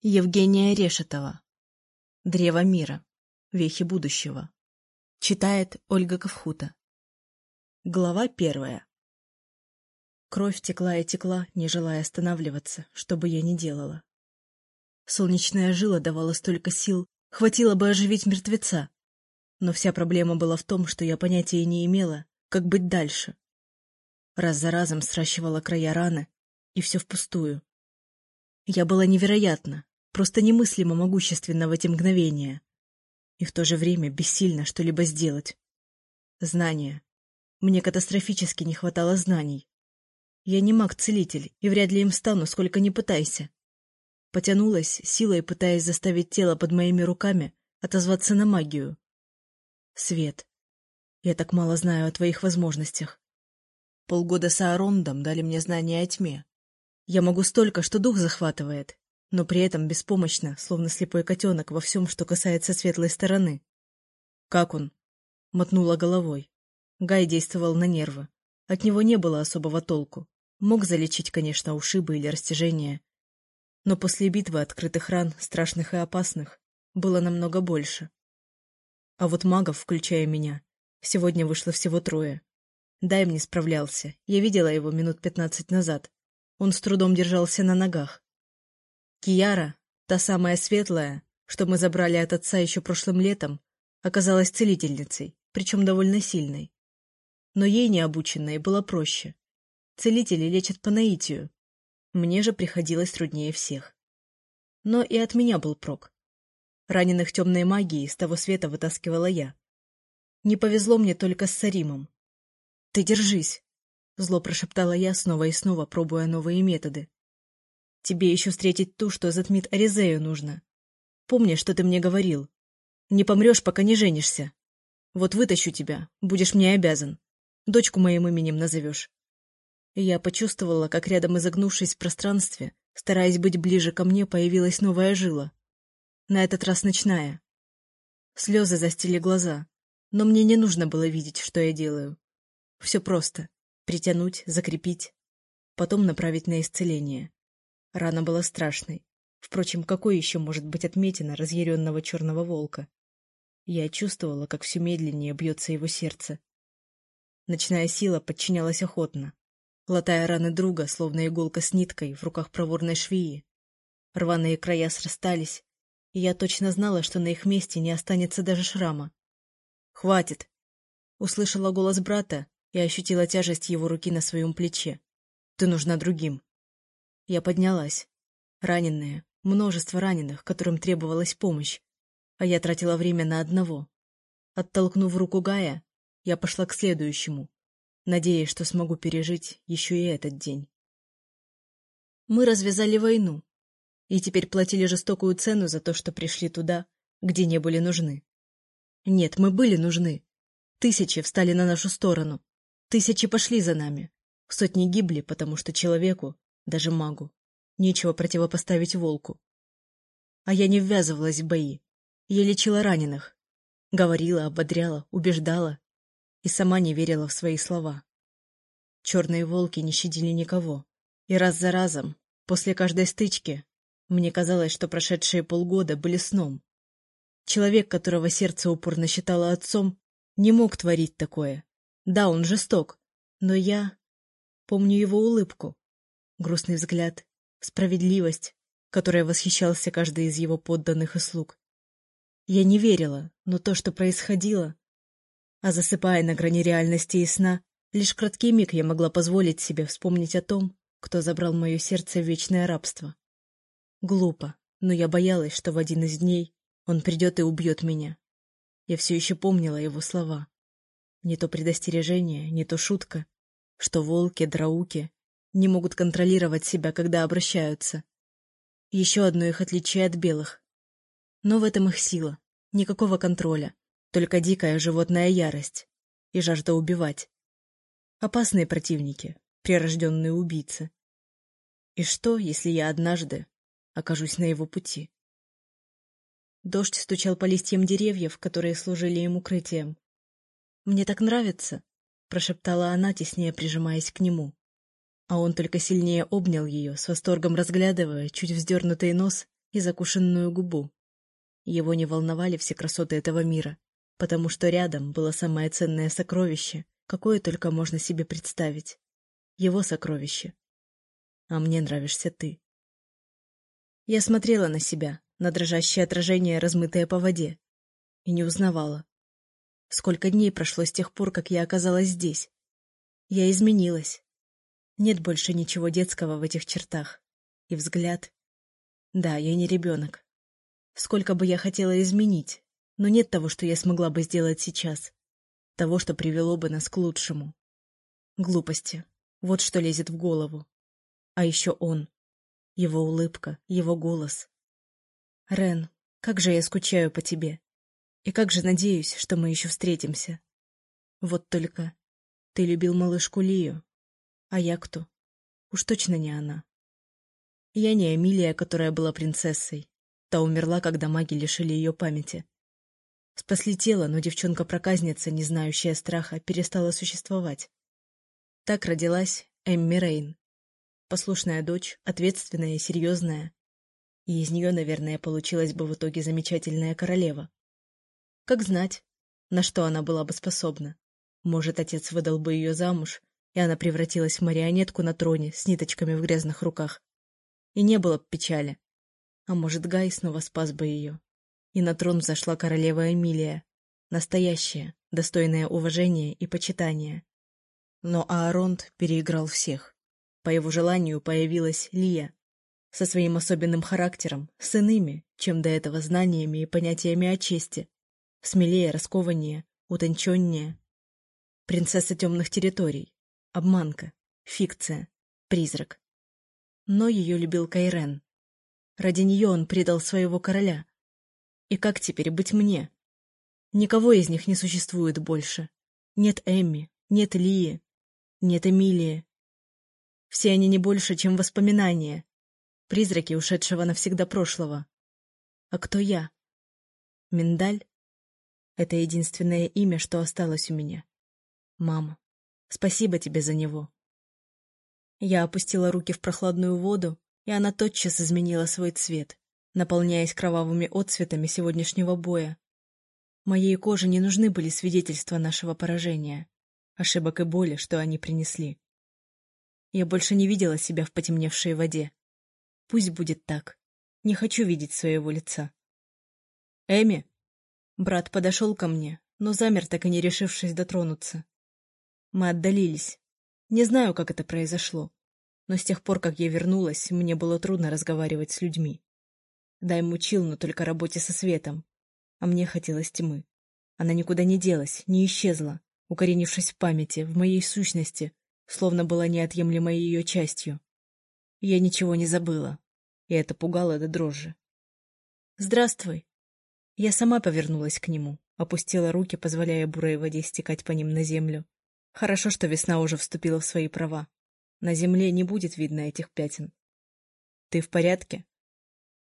Евгения Решетова. Древо мира. Вехи будущего. Читает Ольга Ковхута. Глава первая. Кровь текла и текла, не желая останавливаться, что бы я ни делала. Солнечная жила давала столько сил, хватило бы оживить мертвеца. Но вся проблема была в том, что я понятия не имела, как быть дальше. Раз за разом сращивала края раны, и все впустую. Я была невероятна, просто немыслимо могущественно в эти мгновения. И в то же время бессильно что-либо сделать. Знания. Мне катастрофически не хватало знаний. Я не маг-целитель, и вряд ли им стану, сколько ни пытайся. Потянулась, силой пытаясь заставить тело под моими руками отозваться на магию. Свет. Я так мало знаю о твоих возможностях. Полгода с Аарондом дали мне знания о тьме. Я могу столько, что дух захватывает, но при этом беспомощно, словно слепой котенок во всем, что касается светлой стороны. «Как он?» — мотнула головой. Гай действовал на нервы. От него не было особого толку. Мог залечить, конечно, ушибы или растяжения. Но после битвы открытых ран, страшных и опасных, было намного больше. А вот магов, включая меня, сегодня вышло всего трое. Дай не справлялся. Я видела его минут пятнадцать назад. Он с трудом держался на ногах. Кияра, та самая светлая, что мы забрали от отца еще прошлым летом, оказалась целительницей, причем довольно сильной. Но ей необученной было проще. Целители лечат по наитию. Мне же приходилось труднее всех. Но и от меня был прок. Раненых темной магией с того света вытаскивала я. Не повезло мне только с Саримом. — Ты держись! — зло прошептала я, снова и снова пробуя новые методы. Тебе еще встретить ту, что затмит Аризею нужно. Помни, что ты мне говорил. Не помрешь, пока не женишься. Вот вытащу тебя, будешь мне обязан. Дочку моим именем назовешь. я почувствовала, как рядом изогнувшись в пространстве, стараясь быть ближе ко мне, появилась новая жила. На этот раз ночная. Слезы застили глаза, но мне не нужно было видеть, что я делаю. Все просто. Притянуть, закрепить, потом направить на исцеление. Рана была страшной. Впрочем, какой еще может быть отметина разъяренного черного волка? Я чувствовала, как все медленнее бьется его сердце. Ночная сила подчинялась охотно, латая раны друга, словно иголка с ниткой в руках проворной швеи. Рваные края срастались, и я точно знала, что на их месте не останется даже шрама. «Хватит!» — услышала голос брата и ощутила тяжесть его руки на своем плече. «Ты нужна другим!» Я поднялась. Раненые, множество раненых, которым требовалась помощь, а я тратила время на одного. Оттолкнув руку Гая, я пошла к следующему, надеясь, что смогу пережить еще и этот день. Мы развязали войну, и теперь платили жестокую цену за то, что пришли туда, где не были нужны. Нет, мы были нужны. Тысячи встали на нашу сторону, тысячи пошли за нами, сотни гибли, потому что человеку даже магу. Нечего противопоставить волку. А я не ввязывалась в бои. Я лечила раненых. Говорила, ободряла, убеждала. И сама не верила в свои слова. Черные волки не щадили никого. И раз за разом, после каждой стычки, мне казалось, что прошедшие полгода были сном. Человек, которого сердце упорно считало отцом, не мог творить такое. Да, он жесток, но я помню его улыбку, грустный взгляд, справедливость, которой восхищался каждый из его подданных и слуг. Я не верила, но то, что происходило... А засыпая на грани реальности и сна, лишь краткий миг я могла позволить себе вспомнить о том, кто забрал мое сердце в вечное рабство. Глупо, но я боялась, что в один из дней он придет и убьет меня. Я все еще помнила его слова. Не то предостережение, не то шутка, что волки, драуки не могут контролировать себя, когда обращаются. Еще одно их отличие от белых. Но в этом их сила. Никакого контроля. Только дикая животная ярость. И жажда убивать. Опасные противники. Прирожденные убийцы. И что, если я однажды окажусь на его пути? Дождь стучал по листьям деревьев, которые служили им укрытием. «Мне так нравится», — прошептала она, теснее прижимаясь к нему а он только сильнее обнял ее, с восторгом разглядывая чуть вздернутый нос и закушенную губу. Его не волновали все красоты этого мира, потому что рядом было самое ценное сокровище, какое только можно себе представить. Его сокровище. А мне нравишься ты. Я смотрела на себя, на дрожащее отражение, размытое по воде, и не узнавала. Сколько дней прошло с тех пор, как я оказалась здесь. Я изменилась. Нет больше ничего детского в этих чертах. И взгляд. Да, я не ребенок. Сколько бы я хотела изменить, но нет того, что я смогла бы сделать сейчас. Того, что привело бы нас к лучшему. Глупости. Вот что лезет в голову. А еще он. Его улыбка, его голос. Рен, как же я скучаю по тебе. И как же надеюсь, что мы еще встретимся. Вот только ты любил малышку Лию. А я кто? Уж точно не она. Я не Эмилия, которая была принцессой. Та умерла, когда маги лишили ее памяти. Спасли тело, но девчонка-проказница, не знающая страха, перестала существовать. Так родилась Эмми Рейн, послушная дочь, ответственная и серьезная. И из нее, наверное, получилась бы в итоге замечательная королева. Как знать, на что она была бы способна. Может, отец выдал бы ее замуж, и она превратилась в марионетку на троне с ниточками в грязных руках. И не было бы печали. А может, Гай снова спас бы ее. И на трон взошла королева Эмилия. Настоящая, достойная уважения и почитания. Но Ааронт переиграл всех. По его желанию появилась Лия, со своим особенным характером, с иными, чем до этого знаниями и понятиями о чести, смелее, раскованнее, утонченнее. Принцесса темных территорий, обманка, фикция, призрак. Но ее любил Кайрен. Ради нее он предал своего короля. И как теперь быть мне? Никого из них не существует больше. Нет Эмми, нет Лии, нет Эмилии, все они не больше, чем воспоминания, призраки ушедшего навсегда прошлого. А кто я? Миндаль? Это единственное имя, что осталось у меня. Мама, спасибо тебе за него. Я опустила руки в прохладную воду, и она тотчас изменила свой цвет, наполняясь кровавыми отцветами сегодняшнего боя. Моей коже не нужны были свидетельства нашего поражения, ошибок и боли, что они принесли. Я больше не видела себя в потемневшей воде. Пусть будет так. Не хочу видеть своего лица. «Эми!» Брат подошел ко мне, но замер, так и не решившись дотронуться. Мы отдалились. Не знаю, как это произошло, но с тех пор, как я вернулась, мне было трудно разговаривать с людьми. Дай мучил, но только работе со светом. А мне хотелось тьмы. Она никуда не делась, не исчезла, укоренившись в памяти, в моей сущности, словно была неотъемлемой ее частью. Я ничего не забыла, и это пугало до дрожи. «Здравствуй!» Я сама повернулась к нему, опустила руки, позволяя бурой воде стекать по ним на землю. Хорошо, что весна уже вступила в свои права. На земле не будет видно этих пятен. «Ты в порядке?»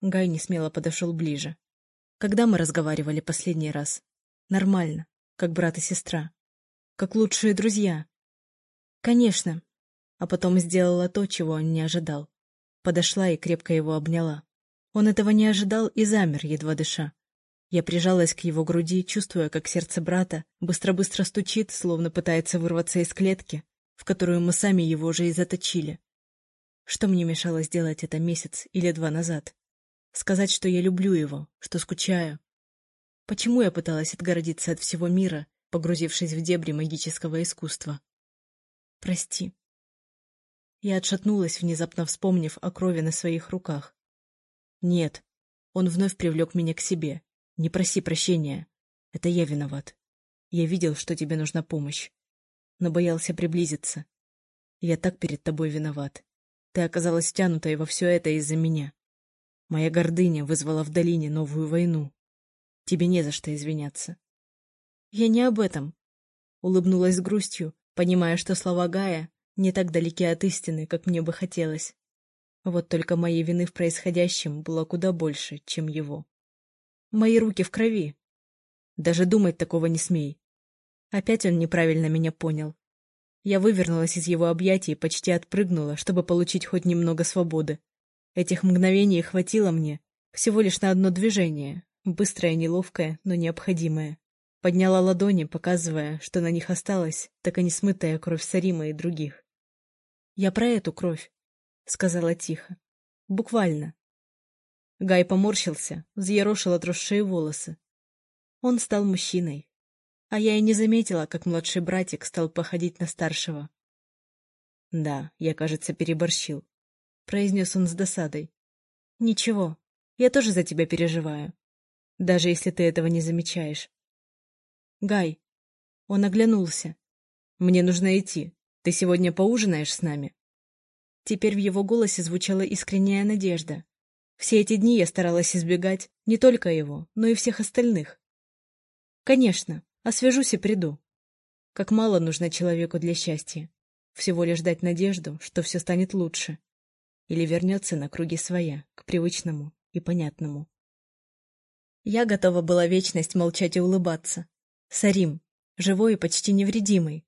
Гай несмело подошел ближе. «Когда мы разговаривали последний раз?» «Нормально, как брат и сестра. Как лучшие друзья. «Конечно». А потом сделала то, чего он не ожидал. Подошла и крепко его обняла. Он этого не ожидал и замер, едва дыша. Я прижалась к его груди, чувствуя, как сердце брата быстро-быстро стучит, словно пытается вырваться из клетки, в которую мы сами его же и заточили. Что мне мешало сделать это месяц или два назад? Сказать, что я люблю его, что скучаю. Почему я пыталась отгородиться от всего мира, погрузившись в дебри магического искусства? Прости. Я отшатнулась, внезапно вспомнив о крови на своих руках. Нет, он вновь привлек меня к себе. Не проси прощения. Это я виноват. Я видел, что тебе нужна помощь. Но боялся приблизиться. Я так перед тобой виноват. Ты оказалась втянутой во все это из-за меня. Моя гордыня вызвала в долине новую войну. Тебе не за что извиняться. Я не об этом. Улыбнулась с грустью, понимая, что слова Гая не так далеки от истины, как мне бы хотелось. Вот только моей вины в происходящем было куда больше, чем его. Мои руки в крови. Даже думать такого не смей. Опять он неправильно меня понял. Я вывернулась из его объятий и почти отпрыгнула, чтобы получить хоть немного свободы. Этих мгновений хватило мне, Всего лишь на одно движение, быстрое, неловкое, но необходимое. Подняла ладони, показывая, что на них осталась так и не смытая кровь Сарима и других. «Я про эту кровь», — сказала тихо. «Буквально». Гай поморщился, взъерошил отросшие волосы. Он стал мужчиной. А я и не заметила, как младший братик стал походить на старшего. «Да, я, кажется, переборщил», — произнес он с досадой. «Ничего, я тоже за тебя переживаю, даже если ты этого не замечаешь». «Гай!» Он оглянулся. «Мне нужно идти. Ты сегодня поужинаешь с нами?» Теперь в его голосе звучала искренняя надежда. Все эти дни я старалась избегать не только его, но и всех остальных. «Конечно, освежусь и приду. Как мало нужно человеку для счастья. Всего лишь дать надежду, что все станет лучше. Или вернется на круги своя, к привычному и понятному. Я готова была вечность молчать и улыбаться. Сарим, живой и почти невредимый.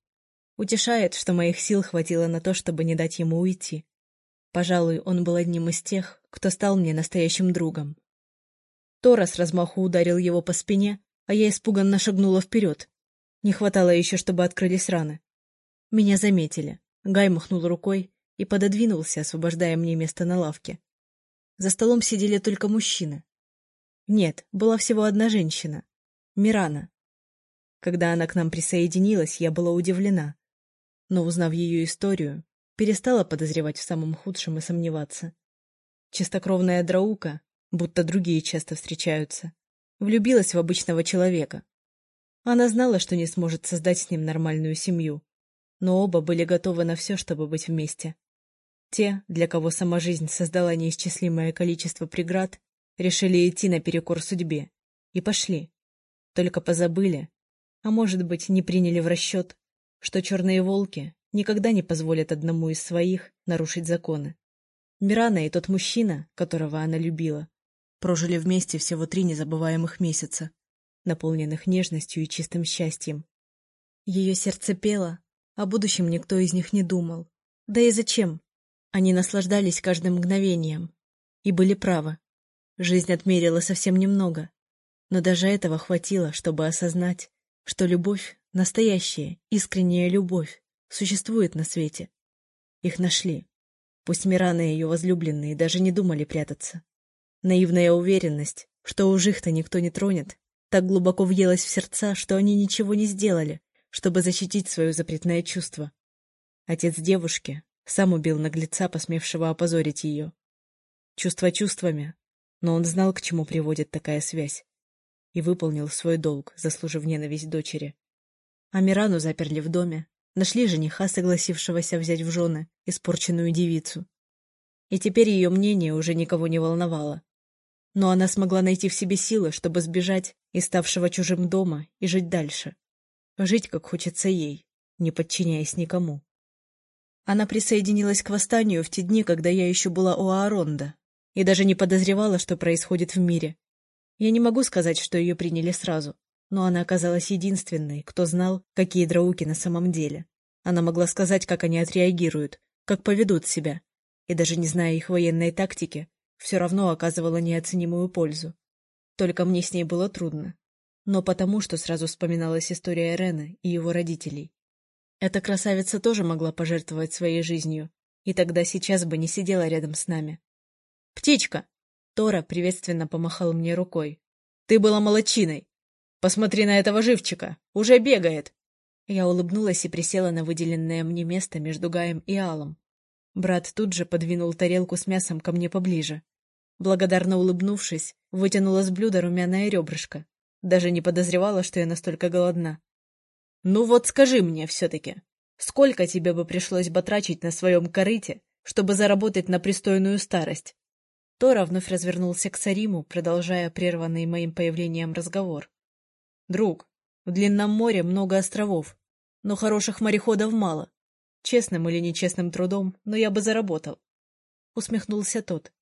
Утешает, что моих сил хватило на то, чтобы не дать ему уйти. Пожалуй, он был одним из тех, кто стал мне настоящим другом. Тора с размаху ударил его по спине, а я испуганно шагнула вперед. Не хватало еще, чтобы открылись раны. Меня заметили. Гай махнул рукой и пододвинулся, освобождая мне место на лавке. За столом сидели только мужчины. Нет, была всего одна женщина. Мирана. Когда она к нам присоединилась, я была удивлена. Но, узнав ее историю, перестала подозревать в самом худшем и сомневаться. Чистокровная драука, будто другие часто встречаются, влюбилась в обычного человека. Она знала, что не сможет создать с ним нормальную семью, но оба были готовы на все, чтобы быть вместе. Те, для кого сама жизнь создала неисчислимое количество преград, решили идти наперекор судьбе. И пошли. Только позабыли, а может быть, не приняли в расчет, что черные волки никогда не позволят одному из своих нарушить законы. Мирана и тот мужчина, которого она любила, прожили вместе всего три незабываемых месяца, наполненных нежностью и чистым счастьем. Ее сердце пело, о будущем никто из них не думал. Да и зачем? Они наслаждались каждым мгновением. И были правы. Жизнь отмерила совсем немного. Но даже этого хватило, чтобы осознать, что любовь, настоящая, искренняя любовь, существует на свете. Их нашли. Пусть Мирана и ее возлюбленные даже не думали прятаться. Наивная уверенность, что уж их-то никто не тронет, так глубоко въелась в сердца, что они ничего не сделали, чтобы защитить свое запретное чувство. Отец девушки сам убил наглеца, посмевшего опозорить ее. Чувство чувствами, но он знал, к чему приводит такая связь и выполнил свой долг, заслужив ненависть дочери. Амирану заперли в доме, нашли жениха, согласившегося взять в жены испорченную девицу. И теперь ее мнение уже никого не волновало. Но она смогла найти в себе силы, чтобы сбежать из ставшего чужим дома и жить дальше. Жить, как хочется ей, не подчиняясь никому. Она присоединилась к восстанию в те дни, когда я еще была у Ааронда, и даже не подозревала, что происходит в мире. Я не могу сказать, что ее приняли сразу, но она оказалась единственной, кто знал, какие драуки на самом деле. Она могла сказать, как они отреагируют, как поведут себя, и даже не зная их военной тактики, все равно оказывала неоценимую пользу. Только мне с ней было трудно. Но потому, что сразу вспоминалась история Рена и его родителей. Эта красавица тоже могла пожертвовать своей жизнью, и тогда сейчас бы не сидела рядом с нами. «Птичка!» Тора приветственно помахал мне рукой. «Ты была молочиной! Посмотри на этого живчика! Уже бегает!» Я улыбнулась и присела на выделенное мне место между Гаем и Алом. Брат тут же подвинул тарелку с мясом ко мне поближе. Благодарно улыбнувшись, вытянула с блюда румяное ребрышко. Даже не подозревала, что я настолько голодна. «Ну вот скажи мне все-таки, сколько тебе бы пришлось батрачить на своем корыте, чтобы заработать на пристойную старость?» Тора вновь развернулся к Сариму, продолжая прерванный моим появлением разговор. «Друг, в Длинном море много островов, но хороших мореходов мало. Честным или нечестным трудом, но я бы заработал». Усмехнулся тот.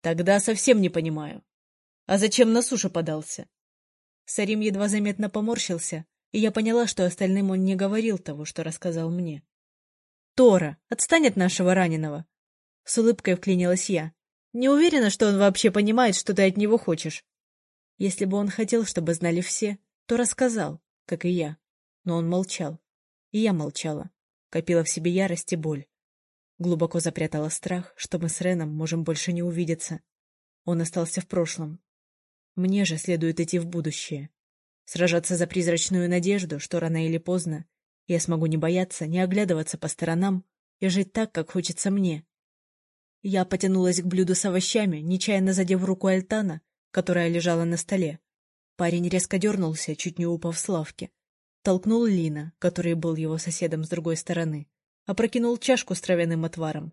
«Тогда совсем не понимаю. А зачем на суше подался?» Сарим едва заметно поморщился, и я поняла, что остальным он не говорил того, что рассказал мне. «Тора, отстань от нашего раненого!» С улыбкой вклинилась я. Не уверена, что он вообще понимает, что ты от него хочешь. Если бы он хотел, чтобы знали все, то рассказал, как и я. Но он молчал. И я молчала. Копила в себе ярость и боль. Глубоко запрятала страх, что мы с Реном можем больше не увидеться. Он остался в прошлом. Мне же следует идти в будущее. Сражаться за призрачную надежду, что рано или поздно я смогу не бояться, не оглядываться по сторонам и жить так, как хочется мне. Я потянулась к блюду с овощами, нечаянно задев руку Альтана, которая лежала на столе. Парень резко дернулся, чуть не упав с лавки. Толкнул Лина, который был его соседом с другой стороны, опрокинул чашку с травяным отваром.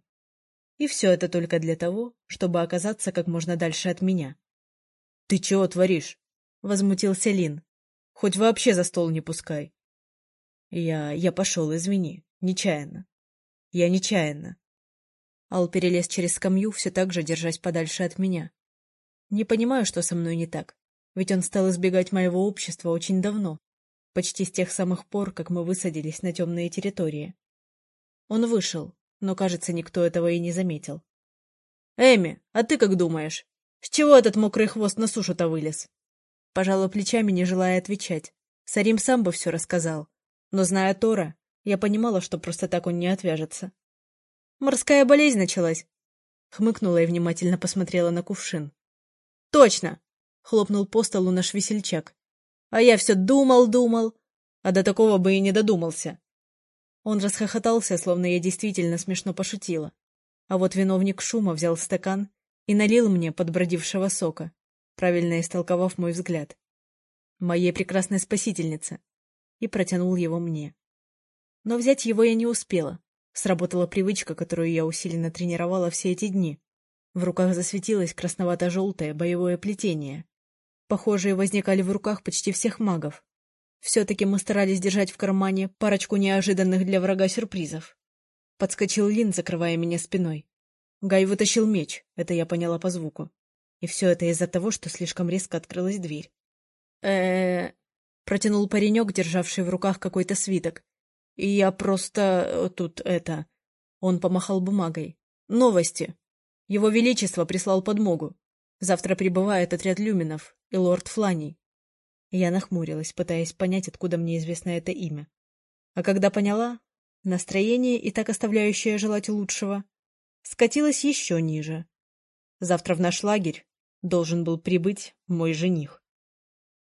И все это только для того, чтобы оказаться как можно дальше от меня. — Ты чего творишь? — возмутился Лин. — Хоть вообще за стол не пускай. Я... я пошел, извини. Нечаянно. Я нечаянно. Ал перелез через скамью, все так же держась подальше от меня. Не понимаю, что со мной не так, ведь он стал избегать моего общества очень давно, почти с тех самых пор, как мы высадились на темные территории. Он вышел, но, кажется, никто этого и не заметил. — Эми, а ты как думаешь? С чего этот мокрый хвост на сушу-то вылез? Пожала плечами, не желая отвечать. Сарим сам бы все рассказал. Но, зная Тора, я понимала, что просто так он не отвяжется. Морская болезнь началась. Хмыкнула и внимательно посмотрела на кувшин. Точно! Хлопнул по столу наш весельчак. А я все думал-думал, а до такого бы и не додумался. Он расхохотался, словно я действительно смешно пошутила. А вот виновник шума взял стакан и налил мне подбродившего сока, правильно истолковав мой взгляд. Моей прекрасной спасительнице. И протянул его мне. Но взять его я не успела. Сработала привычка, которую я усиленно тренировала все эти дни. В руках засветилось красновато-желтое боевое плетение. Похожие возникали в руках почти всех магов. Все-таки мы старались держать в кармане парочку неожиданных для врага сюрпризов. Подскочил Лин, закрывая меня спиной. Гай вытащил меч, это я поняла по звуку. И все это из-за того, что слишком резко открылась дверь. э протянул паренек, державший в руках какой-то свиток. И я просто... Э, тут это... Он помахал бумагой. Новости. Его Величество прислал подмогу. Завтра прибывает отряд люминов и лорд Фланий. Я нахмурилась, пытаясь понять, откуда мне известно это имя. А когда поняла, настроение, и так оставляющее желать лучшего, скатилось еще ниже. Завтра в наш лагерь должен был прибыть мой жених.